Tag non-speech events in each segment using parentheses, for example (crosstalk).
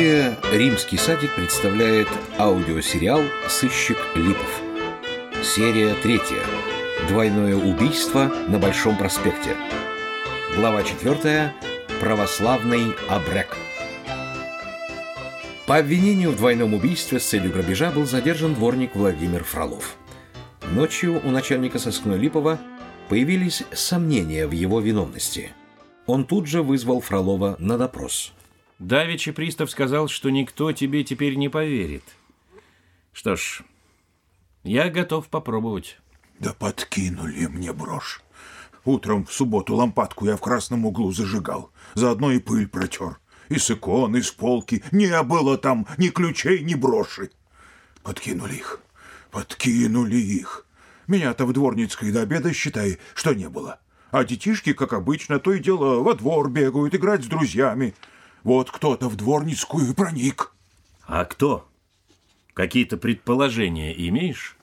Студия «Римский садик» представляет аудиосериал «Сыщик Липов». Серия третья. Двойное убийство на Большом проспекте. Глава четвертая. Православный обрек. По обвинению в двойном убийстве с целью грабежа был задержан дворник Владимир Фролов. Ночью у начальника сыскной Липова появились сомнения в его виновности. Он тут же вызвал Фролова на допрос – Давичи пристав сказал, что никто тебе теперь не поверит. Что ж, я готов попробовать. Да подкинули мне брошь. Утром в субботу лампадку я в красном углу зажигал. Заодно и пыль протер. И с икон, и с полки. Не было там ни ключей, ни броши. Подкинули их. Подкинули их. Меня-то в дворницкой до обеда, считай, что не было. А детишки, как обычно, то и дело во двор бегают, играть с друзьями. Вот кто-то в дворницкую проник. А кто? Какие-то предположения имеешь?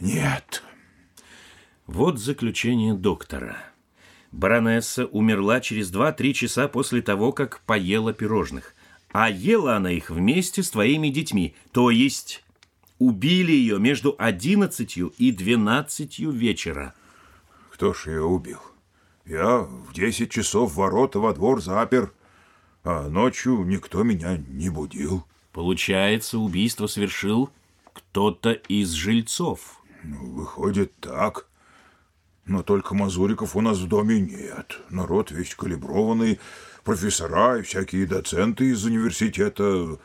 Нет. Вот заключение доктора. Баронесса умерла через 2-3 часа после того, как поела пирожных. А ела она их вместе с твоими детьми. То есть убили ее между 11 и 12 вечера. Кто ж ее убил? Я в 10 часов ворота во двор запер а ночью никто меня не будил. Получается, убийство совершил кто-то из жильцов. Ну, выходит так. Но только мазуриков у нас в доме нет. Народ весь калиброванный, профессора и всякие доценты из университета.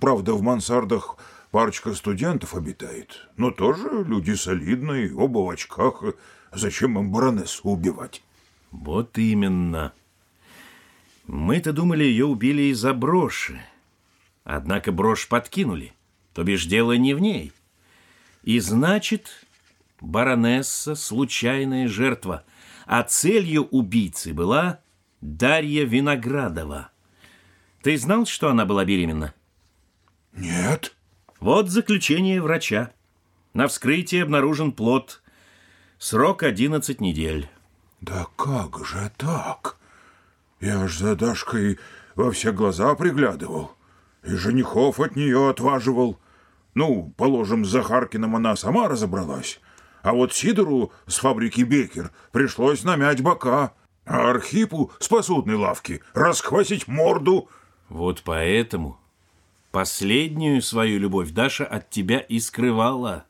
Правда, в мансардах парочка студентов обитает. Но тоже люди солидные, оба в очках. Зачем им баронессу убивать? Вот именно. Мы-то думали, ее убили из-за броши. Однако брошь подкинули, то бишь дело не в ней. И значит, баронесса – случайная жертва, а целью убийцы была Дарья Виноградова. Ты знал, что она была беременна? Нет. Вот заключение врача. На вскрытии обнаружен плод. Срок 11 недель. Да как же так? Я ж за Дашкой во все глаза приглядывал. И женихов от нее отваживал. Ну, положим, с Захаркиным она сама разобралась. А вот Сидору с фабрики Бекер пришлось намять бока, а Архипу с посудной лавки расхвасить морду. Вот поэтому последнюю свою любовь Даша от тебя и скрывала.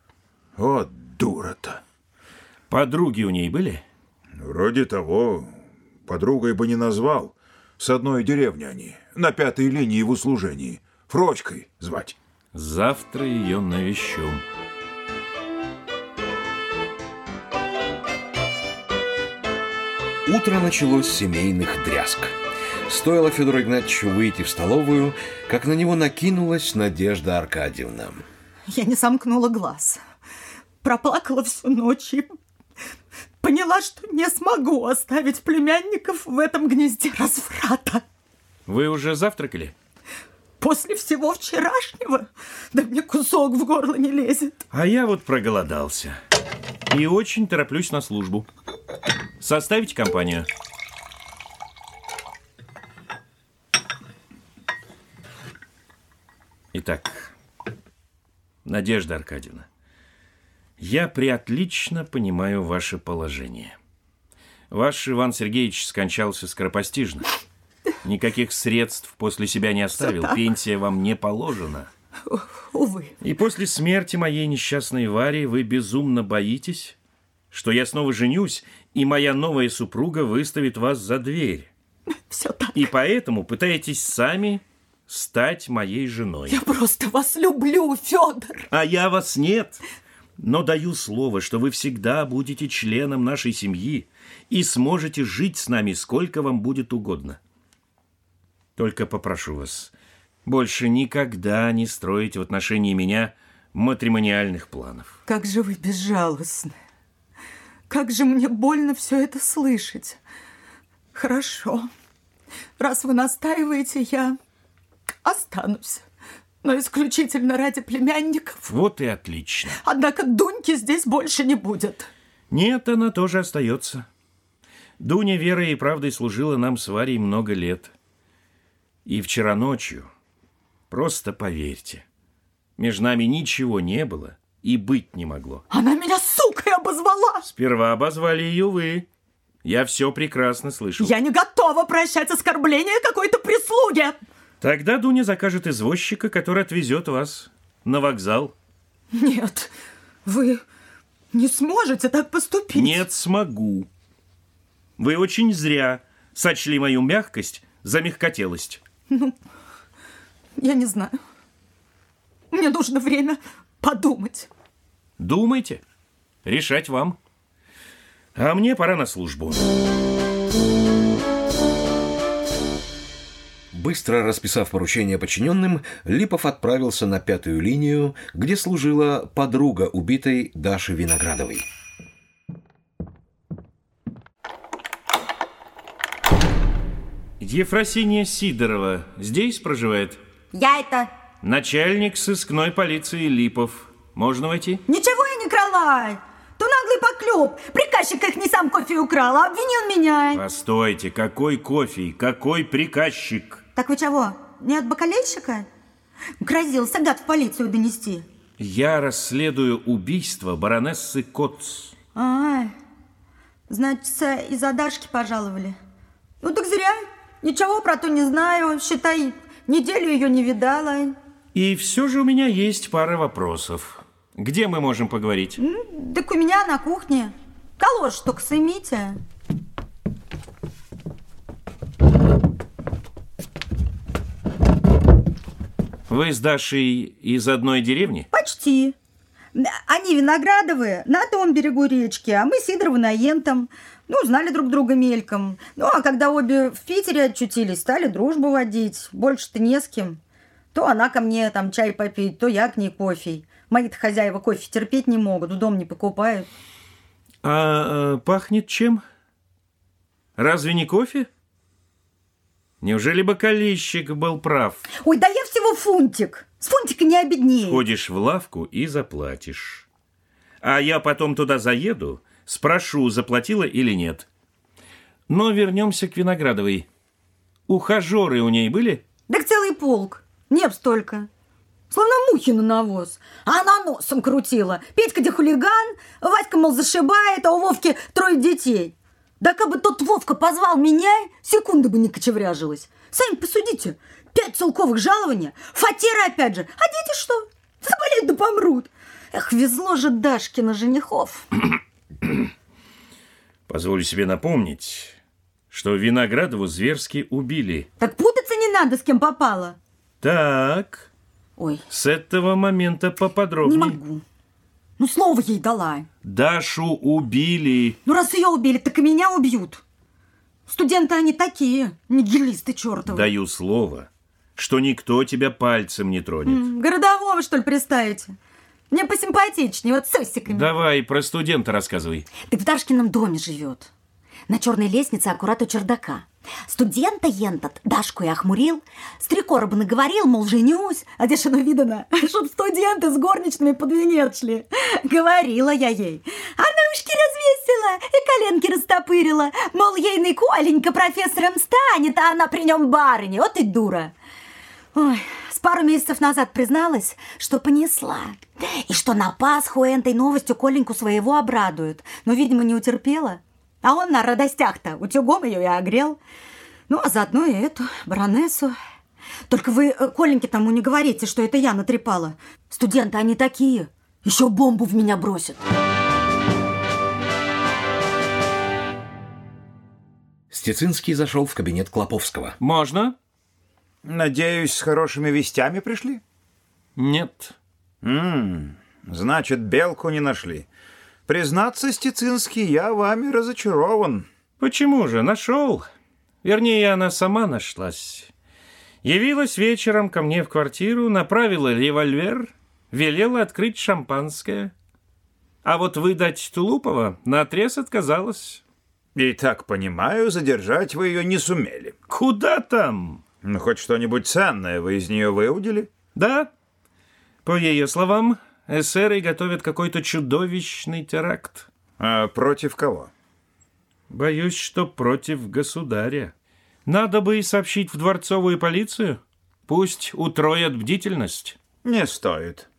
Вот дура-то. Подруги у ней были? Вроде того, Подругой бы не назвал. С одной деревни они, на пятой линии в услужении. Фрочкой звать. Завтра ее навещу. Утро началось с семейных дрязг. Стоило Федору Игнатьевичу выйти в столовую, как на него накинулась Надежда Аркадьевна. Я не сомкнула глаз. Проплакала всю ночь и поняла, что не смогу оставить племянников в этом гнезде разврата. Вы уже завтракали? После всего вчерашнего? Да мне кусок в горло не лезет. А я вот проголодался. И очень тороплюсь на службу. Составить компанию? Итак, Надежда Аркадьевна, я приотлично понимаю ваше положение. Ваш Иван Сергеевич скончался скоропостижно. Никаких средств после себя не оставил. Пенсия вам не положена. Увы. И после смерти моей несчастной Вари вы безумно боитесь, что я снова женюсь, и моя новая супруга выставит вас за дверь. Все так. И поэтому пытаетесь сами стать моей женой. Я просто вас люблю, Федор. А я вас нет. Но даю слово, что вы всегда будете членом нашей семьи и сможете жить с нами сколько вам будет угодно. Только попрошу вас, больше никогда не строить в отношении меня матримониальных планов. Как же вы безжалостны. Как же мне больно все это слышать. Хорошо. Раз вы настаиваете, я останусь но исключительно ради племянников. Вот и отлично. Однако Дуньки здесь больше не будет. Нет, она тоже остается. Дуня верой и правдой служила нам с Варей много лет. И вчера ночью, просто поверьте, между нами ничего не было и быть не могло. Она меня сукой обозвала. Сперва обозвали ее вы. Я все прекрасно слышал. Я не готова прощать оскорбления какой-то прислуги. Тогда Дуня закажет извозчика, который отвезет вас на вокзал. Нет, вы не сможете так поступить. Нет, смогу. Вы очень зря сочли мою мягкость за мягкотелость. Я не знаю. Мне нужно время подумать. Думайте. Решать вам. А мне пора на службу. Быстро расписав поручение подчиненным, Липов отправился на пятую линию, где служила подруга убитой Даши Виноградовой. Ефросиния Сидорова здесь проживает? Я это... Начальник сыскной полиции Липов. Можно войти? Ничего я не крала. То наглый поклеп. Приказчик их не сам кофе украл, а обвинил меня. Постойте, какой кофе? Какой приказчик? Так вы чего, не от бакалейщика? Грозился гад в полицию донести. Я расследую убийство баронессы Котц. А, значит, из-за Дашки пожаловали. Ну так зря. Ничего про то не знаю. Считай, неделю ее не видала. И все же у меня есть пара вопросов. Где мы можем поговорить? Так у меня на кухне. Калош только сымите. Вы с Дашей из одной деревни? Почти. Они виноградовые на том берегу речки, а мы Сидоровы на Ентом. Ну, знали друг друга мельком. Ну, а когда обе в Питере очутились, стали дружбу водить. Больше-то не с кем. То она ко мне там чай попить, то я к ней кофе. Мои-то хозяева кофе терпеть не могут, в дом не покупают. А э, пахнет чем? Разве не кофе? Неужели бокалищик был прав? Ой, да я всего фунтик. С фунтика не обеднее. Ходишь в лавку и заплатишь. А я потом туда заеду, спрошу, заплатила или нет. Но вернемся к Виноградовой. Ухажеры у ней были? Так целый полк. Нет столько. Словно мухи на навоз. А она носом крутила. Петька где хулиган, Васька, мол, зашибает, а у Вовки трое детей. Да как бы тот Вовка позвал меня, секунды бы не кочевряжилась. Сами посудите. Пять целковых жалования, фатеры опять же. А дети что? Заболеют да помрут. Эх, везло же Дашкина женихов. (coughs) Позволю себе напомнить, что Виноградову зверски убили. Так путаться не надо, с кем попало. Так, Ой, с этого момента не поподробнее. могу. Ну, слово ей дала. Дашу убили. Ну, раз ее убили, так и меня убьют. Студенты они такие, нигилисты чертовы. Даю слово, что никто тебя пальцем не тронет. М, Городового, что ли, представите? Мне посимпатичнее, вот с усиками. Давай про студента рассказывай. Так в Дашкином доме живет. На черной лестнице аккурат у чердака. Студента ентот Дашку и охмурил. С три короба наговорил, мол, женюсь. А где оно видано? (laughs) Чтоб студенты с горничными под венец шли. (laughs) Говорила я ей. Она ушки развесила и коленки растопырила. Мол, ейный Коленька профессором станет, а она при нем барыня. Вот и дура. Ой, с пару месяцев назад призналась, что понесла. И что на Пасху этой новостью Коленьку своего обрадуют. Но, видимо, не утерпела. А он на радостях-то утюгом ее и огрел. Ну, а заодно и эту, баронессу. Только вы э, Коленьке тому не говорите, что это я натрепала. Студенты они такие. Еще бомбу в меня бросят. Стецинский зашел в кабинет Клоповского. Можно? Надеюсь, с хорошими вестями пришли? Нет. М, значит, белку не нашли. Признаться, Стецинский, я вами разочарован. Почему же? Нашел. Вернее, она сама нашлась. Явилась вечером ко мне в квартиру, направила револьвер, велела открыть шампанское. А вот выдать Тулупова наотрез отказалась. И так понимаю, задержать вы ее не сумели. Куда там? Ну, хоть что-нибудь ценное вы из нее выудили? Да, по ее словам, эсеры готовят какой-то чудовищный теракт. А против кого? Боюсь, что против государя. Надо бы и сообщить в дворцовую полицию. Пусть утроят бдительность. Не стоит.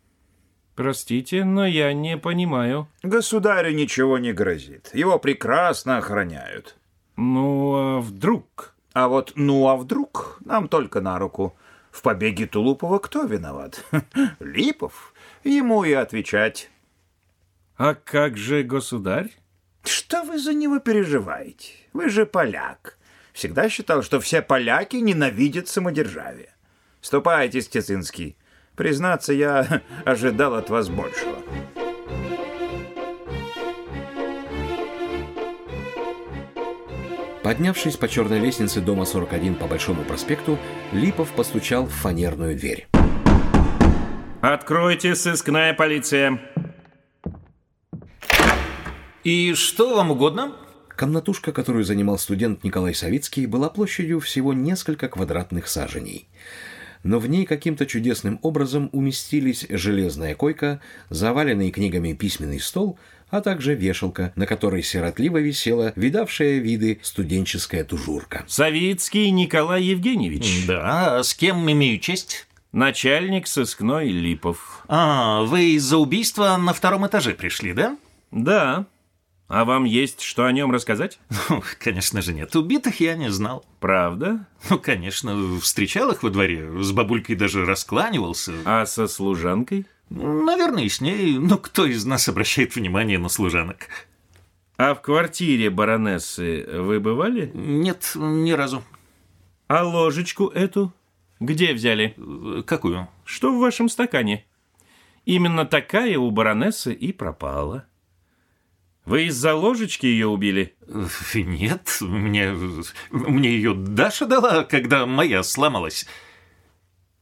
Простите, но я не понимаю. Государю ничего не грозит. Его прекрасно охраняют. Ну, а вдруг? А вот ну а вдруг нам только на руку. В побеге Тулупова кто виноват? (laughs) Липов. Ему и отвечать. А как же государь? Что вы за него переживаете? Вы же поляк. Всегда считал, что все поляки ненавидят самодержавие. Ступайте, Стецинский. Признаться, я (laughs) ожидал от вас большего. Поднявшись по черной лестнице дома 41 по Большому проспекту, Липов постучал в фанерную дверь. Откройте, сыскная полиция. И что вам угодно? Комнатушка, которую занимал студент Николай Савицкий, была площадью всего несколько квадратных саженей. Но в ней каким-то чудесным образом уместились железная койка, заваленный книгами письменный стол, а также вешалка, на которой сиротливо висела видавшая виды студенческая тужурка. Савицкий Николай Евгеньевич. Да, а с кем имею честь? Начальник сыскной Липов. А, вы из-за убийства на втором этаже пришли, да? Да. А вам есть что о нем рассказать? (laughs) Ну, конечно же нет. Убитых я не знал. Правда? Ну, конечно, встречал их во дворе. С бабулькой даже раскланивался. А со служанкой? Наверное, и с ней. Но кто из нас обращает внимание на служанок? А в квартире баронессы вы бывали? Нет, ни разу. А ложечку эту где взяли? Какую? Что в вашем стакане? Именно такая у баронессы и пропала. Вы из-за ложечки ее убили? Нет, мне, мне ее Даша дала, когда моя сломалась.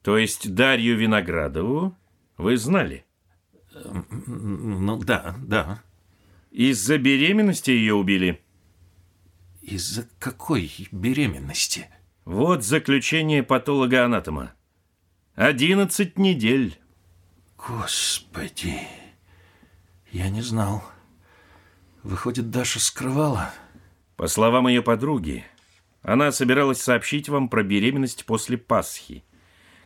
То есть Дарью Виноградову вы знали? Ну да, да. Из-за беременности ее убили? Из-за какой беременности? Вот заключение патолога-анатома. Одиннадцать недель. Господи, я не знал. Выходит, Даша скрывала? По словам ее подруги, она собиралась сообщить вам про беременность после Пасхи,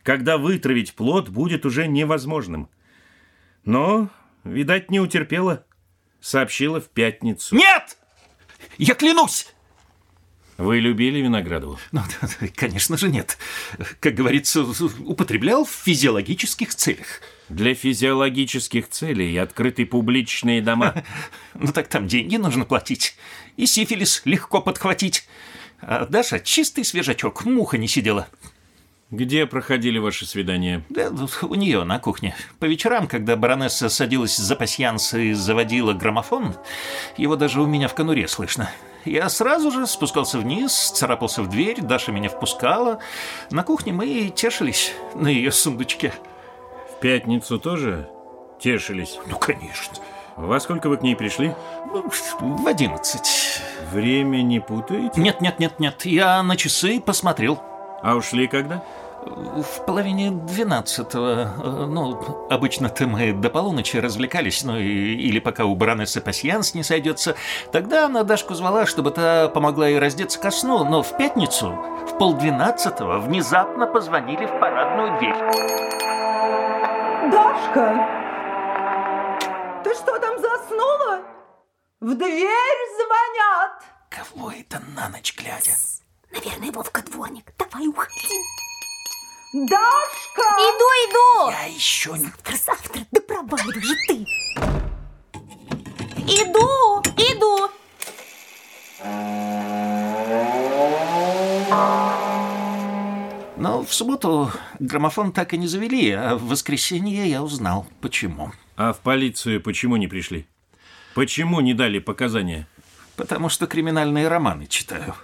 когда вытравить плод будет уже невозможным. Но, видать, не утерпела, сообщила в пятницу. Нет! Я клянусь! Вы любили Виноградову? Ну, конечно же, нет. Как говорится, употреблял в физиологических целях. Для физиологических целей открыты публичные дома. (laughs) Ну так там деньги нужно платить. И сифилис легко подхватить. А Даша чистый свежачок, муха не сидела. Где проходили ваши свидания? Да, у нее на кухне. По вечерам, когда баронесса садилась за пасьянс и заводила граммофон, его даже у меня в конуре слышно. Я сразу же спускался вниз, царапался в дверь, Даша меня впускала. На кухне мы тешились на ее сундучке. В пятницу тоже тешились? Ну, конечно. Во сколько вы к ней пришли? В одиннадцать. Время не путаете? Нет, нет, нет, нет. Я на часы посмотрел. А ушли когда? В половине двенадцатого. Ну, обычно-то мы до полуночи развлекались, ну и, или пока у баронессы пасьянс не сойдется. Тогда она Дашку звала, чтобы та помогла ей раздеться ко сну, но в пятницу, в полдвенадцатого, внезапно позвонили в парадную дверь. Дашка, ты что там заснула? В дверь звонят. Кого это на ночь глядя? Наверное, Вовка дворник. Давай уходи. Дашка! Иду, иду! Я еще не... Завтра, завтра, да проваливай же ты! Иду, иду! Но в субботу граммофон так и не завели, а в воскресенье я узнал, почему. А в полицию почему не пришли? Почему не дали показания? Потому что криминальные романы читаю.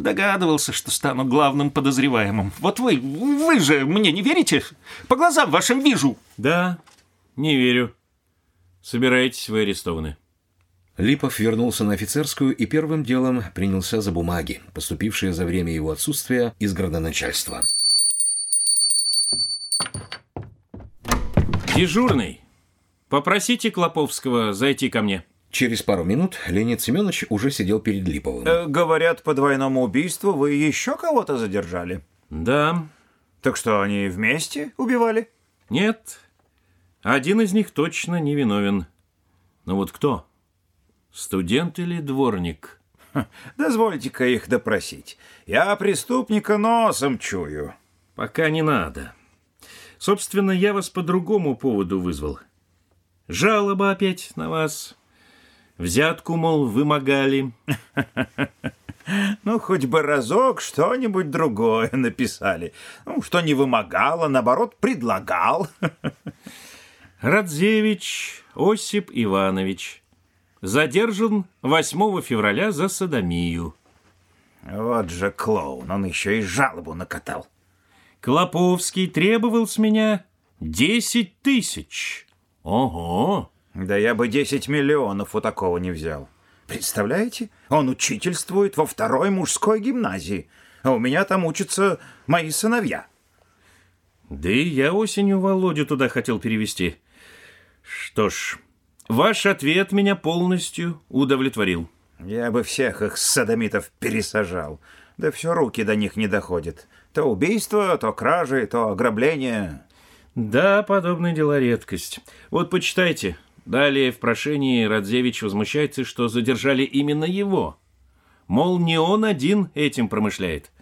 Догадывался, что стану главным подозреваемым. Вот вы, вы же мне не верите? По глазам вашим вижу. Да, не верю. Собираетесь вы арестованы. Липов вернулся на офицерскую и первым делом принялся за бумаги, поступившие за время его отсутствия из градоначальства. Дежурный, попросите Клоповского зайти ко мне. Через пару минут Леонид Семенович уже сидел перед Липовым. Э, говорят, по двойному убийству вы еще кого-то задержали. Да, Так что, они вместе убивали? нет, один из них точно не виновен. Но вот кто? Студент или дворник? Дозвольте-ка их допросить. Я преступника носом чую. Пока не надо. Собственно, я вас по другому поводу вызвал. Жалоба опять на вас. Взятку, мол, вымогали. Ну, хоть бы разок что-нибудь другое написали. Ну, что не вымогал, а наоборот предлагал. Радзевич Осип Иванович. Задержан 8 февраля за садомию. Вот же клоун, он еще и жалобу накатал. Клоповский требовал с меня 10 тысяч. Ого! Да я бы 10 миллионов у такого не взял. Представляете? Он учительствует во второй мужской гимназии, а у меня там учатся мои сыновья. Да и я осенью Володю туда хотел перевести. Что ж, ваш ответ меня полностью удовлетворил. Я бы всех их садомитов пересажал. Да все руки до них не доходят. То убийство, то кражи, то ограбление. Да, подобные дела редкость. Вот почитайте. Далее в прошении Радзевич возмущается, что задержали именно его. Мол, не он один этим промышляет.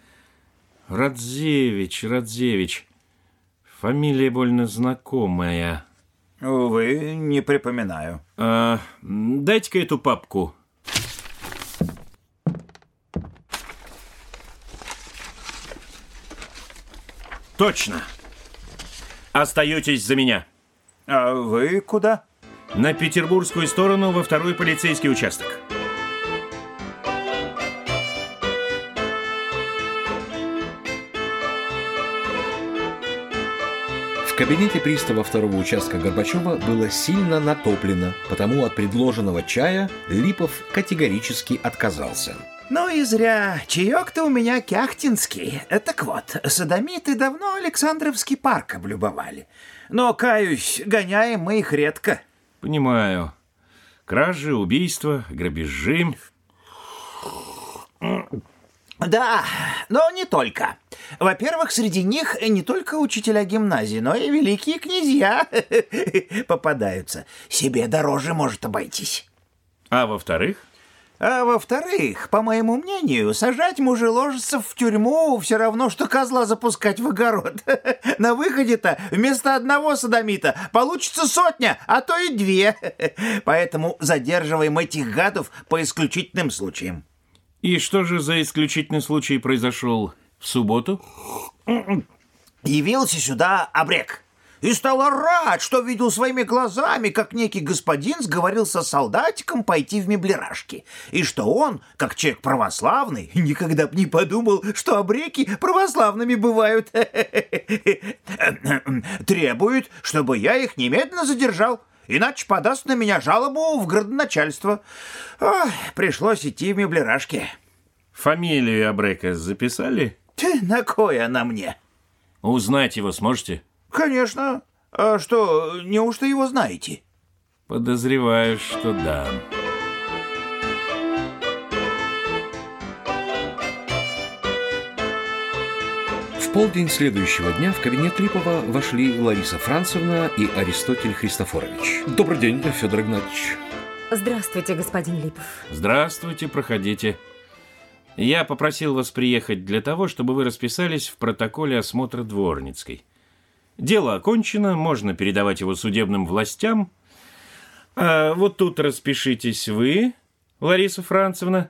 Радзевич, Радзевич. Фамилия больно знакомая. Увы, не припоминаю. А, дайте-ка эту папку. Точно. Остаетесь за меня. А вы куда? На петербургскую сторону во второй полицейский участок. В кабинете пристава второго участка Горбачева было сильно натоплено, потому от предложенного чая Липов категорически отказался. Ну и зря. Чаек-то у меня кяхтинский. Так вот, садомиты давно Александровский парк облюбовали. Но, каюсь, гоняем мы их редко. Понимаю. Кражи, убийства, грабежи. Да, но не только. Во-первых, среди них не только учителя гимназии, но и великие князья (laughs) попадаются. Себе дороже может обойтись. А во-вторых, А во-вторых, по моему мнению, сажать мужеложцев в тюрьму все равно, что козла запускать в огород. (laughs) На выходе-то вместо одного садомита получится сотня, а то и две. (laughs) Поэтому задерживаем этих гадов по исключительным случаям. и что же за исключительный случай произошел в субботу? Явился сюда обрек и стал орать, что видел своими глазами, как некий господин сговорился с солдатиком пойти в меблерашки, и что он, как человек православный, никогда бы не подумал, что обреки православными бывают. (laughs) Требует, чтобы я их немедленно задержал, иначе подаст на меня жалобу в градоначальство. Ох, пришлось идти в меблерашки. Фамилию Абрека записали? Ть, На кой она мне? Узнать его сможете? Конечно. А что, неужто его знаете? Подозреваю, что да. В полдень следующего дня в кабинет Липова вошли Лариса Францевна и Аристотель Христофорович. Добрый день, Федор Игнатьевич. Здравствуйте, господин Липов. Здравствуйте, проходите. Я попросил вас приехать для того, чтобы вы расписались в протоколе осмотра Дворницкой. Дело окончено, можно передавать его судебным властям. А вот тут распишитесь вы, Лариса Францевна,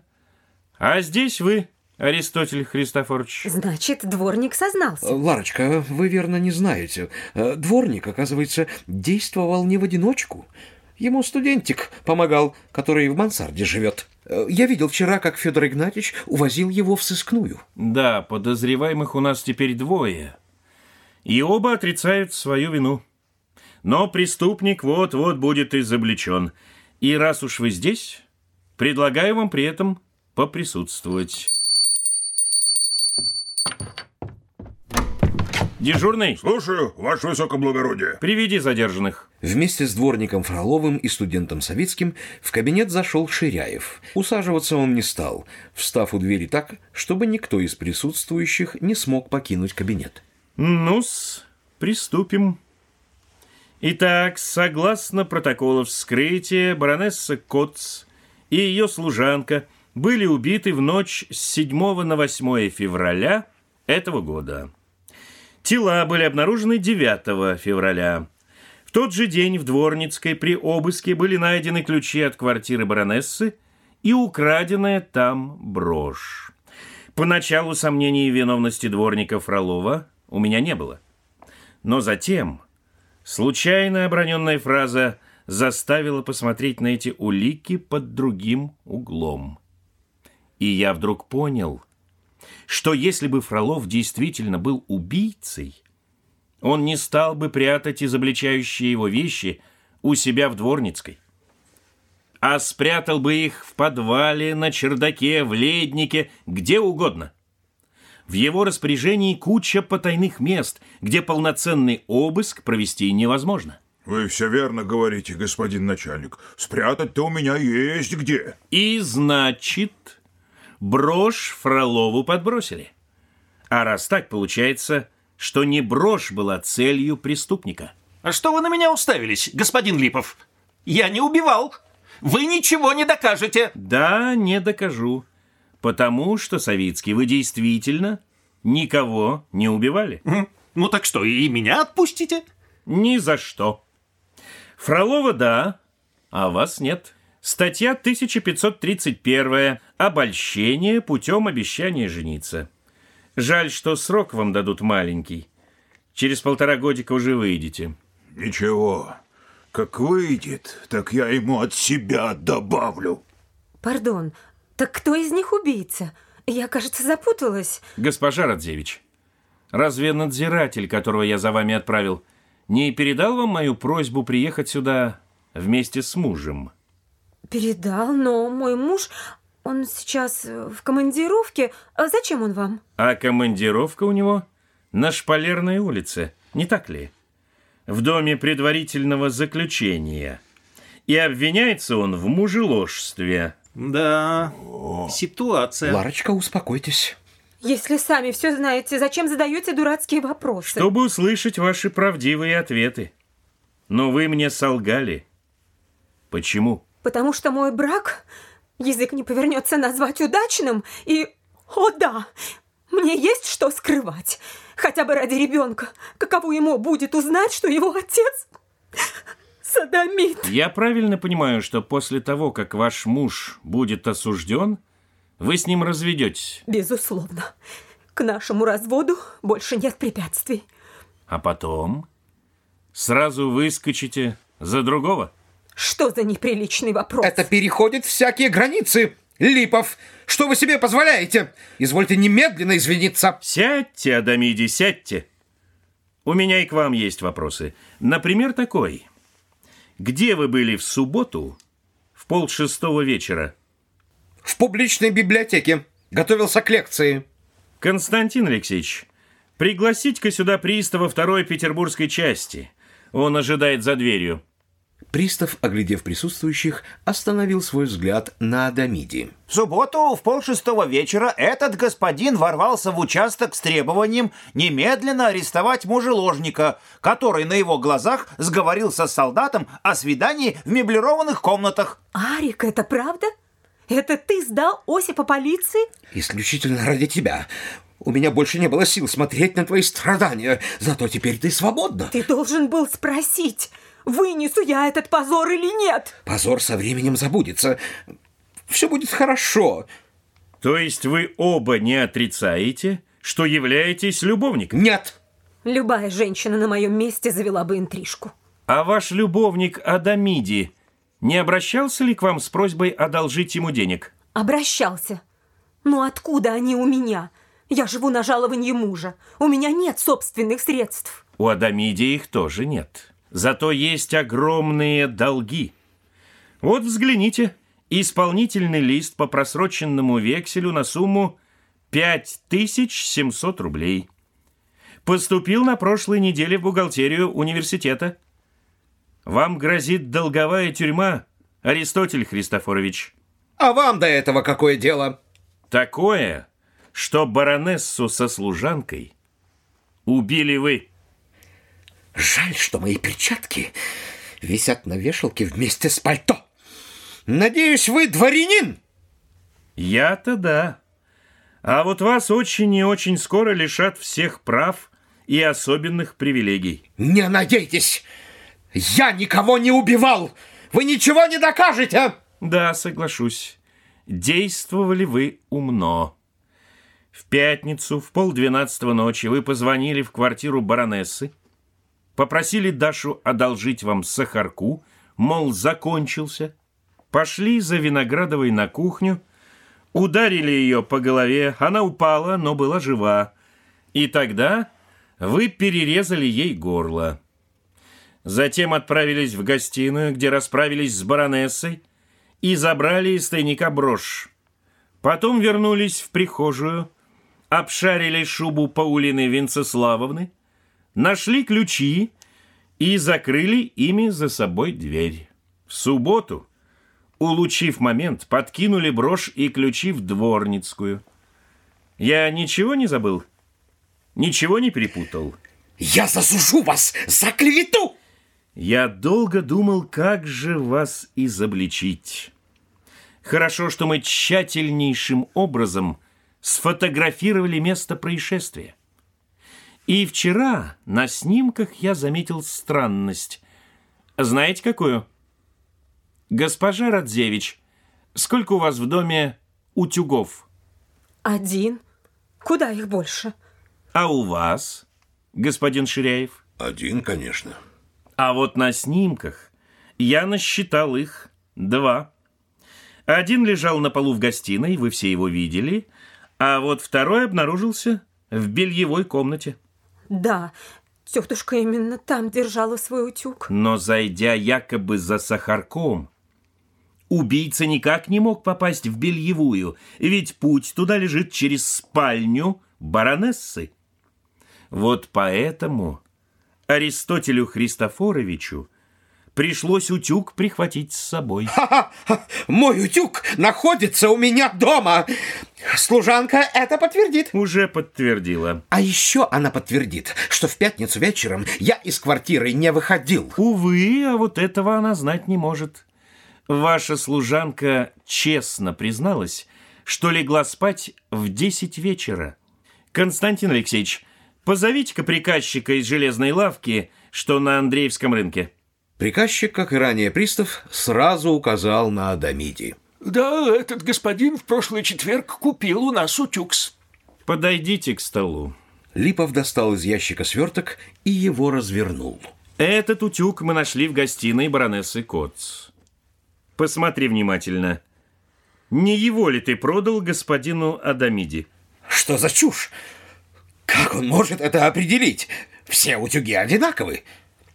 а здесь вы, Аристотель Христофорович. Значит, дворник сознался. Ларочка, вы верно не знаете. Э, Дворник, оказывается, действовал не в одиночку. Ему студентик помогал, который в мансарде живет. Э, Я видел вчера, как Федор Игнатьевич увозил его в сыскную. Да, подозреваемых у нас теперь двое. И оба отрицают свою вину. Но преступник вот-вот будет изобличен. И раз уж вы здесь, предлагаю вам при этом поприсутствовать. Дежурный, Слушаю, ваше высокоблагородие. приведи задержанных. Вместе с дворником Фроловым и студентом Савицким в кабинет зашел Ширяев. Усаживаться он не стал, встав у двери так, чтобы никто из присутствующих не смог покинуть кабинет. Ну-с, приступим. Итак, согласно протоколу вскрытия, баронесса Коц и ее служанка были убиты в ночь с 7 на 8 февраля этого года. Тела были обнаружены 9 февраля. В тот же день в Дворницкой при обыске были найдены ключи от квартиры баронессы и украденная там брошь. Поначалу сомнений в виновности дворника Фролова у меня не было. Но затем случайно оброненная фраза заставила посмотреть на эти улики под другим углом. И я вдруг понял, что если бы Фролов действительно был убийцей, он не стал бы прятать изобличающие его вещи у себя в Дворницкой, а спрятал бы их в подвале, на чердаке, в леднике, где угодно. В его распоряжении куча потайных мест, где полноценный обыск провести невозможно. Вы все верно говорите, господин начальник. Спрятать-то у меня есть где. И значит, брошь Фролову подбросили. А раз так получается, что не брошь была целью преступника. А что вы на меня уставились, господин Липов? Я не убивал. Вы ничего не докажете. Да, не докажу. Потому что, Савицкий, вы действительно никого не убивали. Ну так что, и меня отпустите? Ни за что. Фролова – да, а вас нет. Статья 1531 «Обольщение путем обещания жениться». Жаль, что срок вам дадут маленький. Через полтора годика уже выйдете. Ничего. Как выйдет, так я ему от себя добавлю. Пардон, так кто из них убийца? Я, кажется, запуталась. Госпожа Радзевич, разве надзиратель, которого я за вами отправил, не передал вам мою просьбу приехать сюда вместе с мужем? Передал, но мой муж, он сейчас в командировке. А зачем он вам? А командировка у него на Шпалерной улице, не так ли? В доме предварительного заключения. И обвиняется он в мужеложстве. Да, ситуация. Ларочка, успокойтесь. Если сами все знаете, зачем задаете дурацкие вопросы? Чтобы услышать ваши правдивые ответы. Но вы мне солгали. Почему? Потому что мой брак, язык не повернется назвать удачным, и, о да, мне есть что скрывать. Хотя бы ради ребенка. Каково ему будет узнать, что его отец садомит? Я правильно понимаю, что после того, как ваш муж будет осужден, вы с ним разведетесь, Безусловно. К нашему разводу больше нет препятствий. а потом сразу выскочите за другого? Что за неприличный вопрос? Это переходит всякие границы. Липов, что вы себе позволяете? Извольте немедленно извиниться. Сядьте, Адамиди, сядьте. У меня и к вам есть вопросы. Например, такой. Где вы были в субботу в полшестого вечера? В публичной библиотеке. Готовился к лекции. Константин Алексеевич, пригласите-ка сюда пристава второй петербургской части. Он ожидает за дверью. Пристав, оглядев присутствующих, остановил свой взгляд на Адамиде. В субботу в полшестого вечера этот господин ворвался в участок с требованием немедленно арестовать мужеложника, который на его глазах сговорился с солдатом о свидании в меблированных комнатах. Арик, это правда? Это ты сдал Осипа полиции? Исключительно ради тебя. У меня больше не было сил смотреть на твои страдания, зато теперь ты свободна. Ты должен был спросить, вынесу я этот позор или нет. Позор со временем забудется. Все будет хорошо. То есть вы оба не отрицаете, что являетесь любовником? Нет. Любая женщина на моем месте завела бы интрижку. А ваш любовник Адамиди не обращался ли к вам с просьбой одолжить ему денег? Обращался. Но откуда они у меня? Я живу на жалованье мужа. У меня нет собственных средств. У Адамиди их тоже нет. Зато есть огромные долги. Вот взгляните. Исполнительный лист по просроченному векселю на сумму 5700 рублей. Поступил на прошлой неделе в бухгалтерию университета. Вам грозит долговая тюрьма, Аристотель Христофорович. А вам до этого какое дело? Такое, что баронессу со служанкой убили вы. Жаль, что мои перчатки висят на вешалке вместе с пальто. Надеюсь, вы дворянин? Я-то да. А вот вас очень и очень скоро лишат всех прав и особенных привилегий. Не надейтесь! Я никого не убивал! Вы ничего не докажете! Да, соглашусь. Действовали вы умно. В пятницу в полдвенадцатого ночи вы позвонили в квартиру баронессы, попросили Дашу одолжить вам сахарку, мол, закончился, пошли за Виноградовой на кухню, ударили ее по голове, она упала, но была жива, и тогда вы перерезали ей горло. Затем отправились в гостиную, где расправились с баронессой и забрали из тайника брошь. Потом вернулись в прихожую, обшарили шубу Паулины Венцеславовны, нашли ключи и закрыли ими за собой дверь. В субботу, улучив момент, подкинули брошь и ключи в дворницкую. Я ничего не забыл? Ничего не перепутал? Я засужу вас за клевету! Я долго думал, как же вас изобличить. Хорошо, что мы тщательнейшим образом сфотографировали место происшествия. И вчера на снимках я заметил странность. Знаете, какую? Госпожа Радзевич, сколько у вас в доме утюгов? Один. Куда их больше? А у вас, господин Ширяев? Один, конечно. А вот на снимках я насчитал их два. Один лежал на полу в гостиной, вы все его видели, а вот второй обнаружился в бельевой комнате. Да, тетушка именно там держала свой утюг. Но зайдя якобы за сахарком, убийца никак не мог попасть в бельевую, ведь путь туда лежит через спальню баронессы. Вот поэтому Аристотелю Христофоровичу пришлось утюг прихватить с собой. (laughs) Ха-ха! Мой утюг находится у меня дома. Служанка это подтвердит. Уже подтвердила. А еще она подтвердит, что в пятницу вечером я из квартиры не выходил. Увы, а вот этого она знать не может. Ваша служанка честно призналась, что легла спать в десять вечера. Константин Алексеевич, Позовите-ка приказчика из железной лавки, что на Андреевском рынке. Приказчик, как и ранее пристав, сразу указал на Адамиди. Да, этот господин в прошлый четверг купил у нас утюкс. Подойдите к столу. Липов достал из ящика сверток и его развернул. Этот утюг мы нашли в гостиной баронессы Коц. Посмотри внимательно. Не его ли ты продал господину Адамиди? Что за чушь? Как он может это определить? Все утюги одинаковы.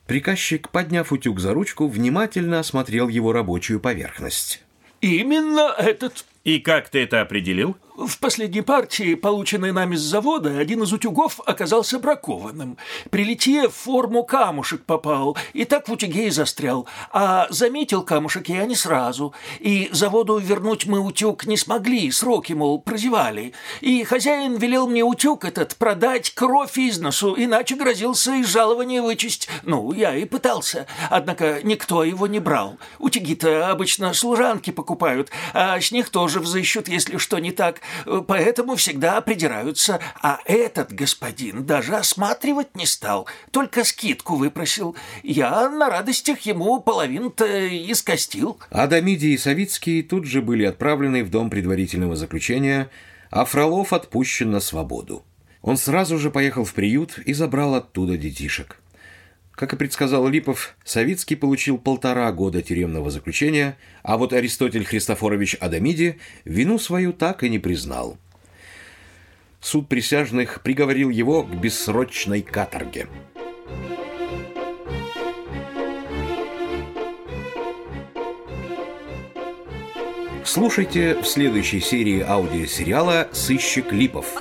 Приказчик, подняв утюг за ручку, внимательно осмотрел его рабочую поверхность. Именно этот И как ты это определил? В последней партии, полученной нами с завода, один из утюгов оказался бракованным. Прилетев, в форму камушек попал, и так в утюге и застрял. А заметил камушек я не сразу. И заводу вернуть мы утюг не смогли, сроки, мол, прозевали. И хозяин велел мне утюг этот продать кровь из носу, иначе грозился из жалования вычесть. Ну, я и пытался. Однако никто его не брал. Утюги-то обычно служанки покупают, а с них тоже взыщут, если что не так поэтому всегда придираются. А этот господин даже осматривать не стал, только скидку выпросил. Я на радостях ему половину-то и скостил. Адамиди и Савицкий тут же были отправлены в дом предварительного заключения, а Фролов отпущен на свободу. Он сразу же поехал в приют и забрал оттуда детишек. Как и предсказал Липов, Савицкий получил полтора года тюремного заключения, а вот Аристотель Христофорович Адамиди вину свою так и не признал. Суд присяжных приговорил его к бессрочной каторге. Слушайте в следующей серии аудиосериала «Сыщик Липов».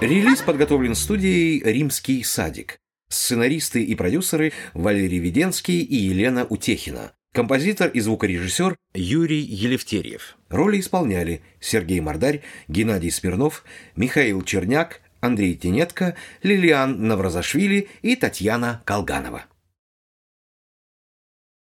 Релиз подготовлен студией «Римский садик». Сценаристы и продюсеры Валерий Веденский и Елена Утехина. Композитор и звукорежиссер Юрий Елефтерьев. Роли исполняли Сергей Мордарь, Геннадий Смирнов, Михаил Черняк, Андрей Тенетко, Лилиан Навразашвили и Татьяна Колганова.